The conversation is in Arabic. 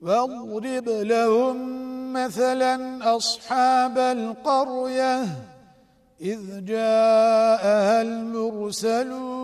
واضرب لهم مثلا أصحاب القرية إذ جاءها المرسلون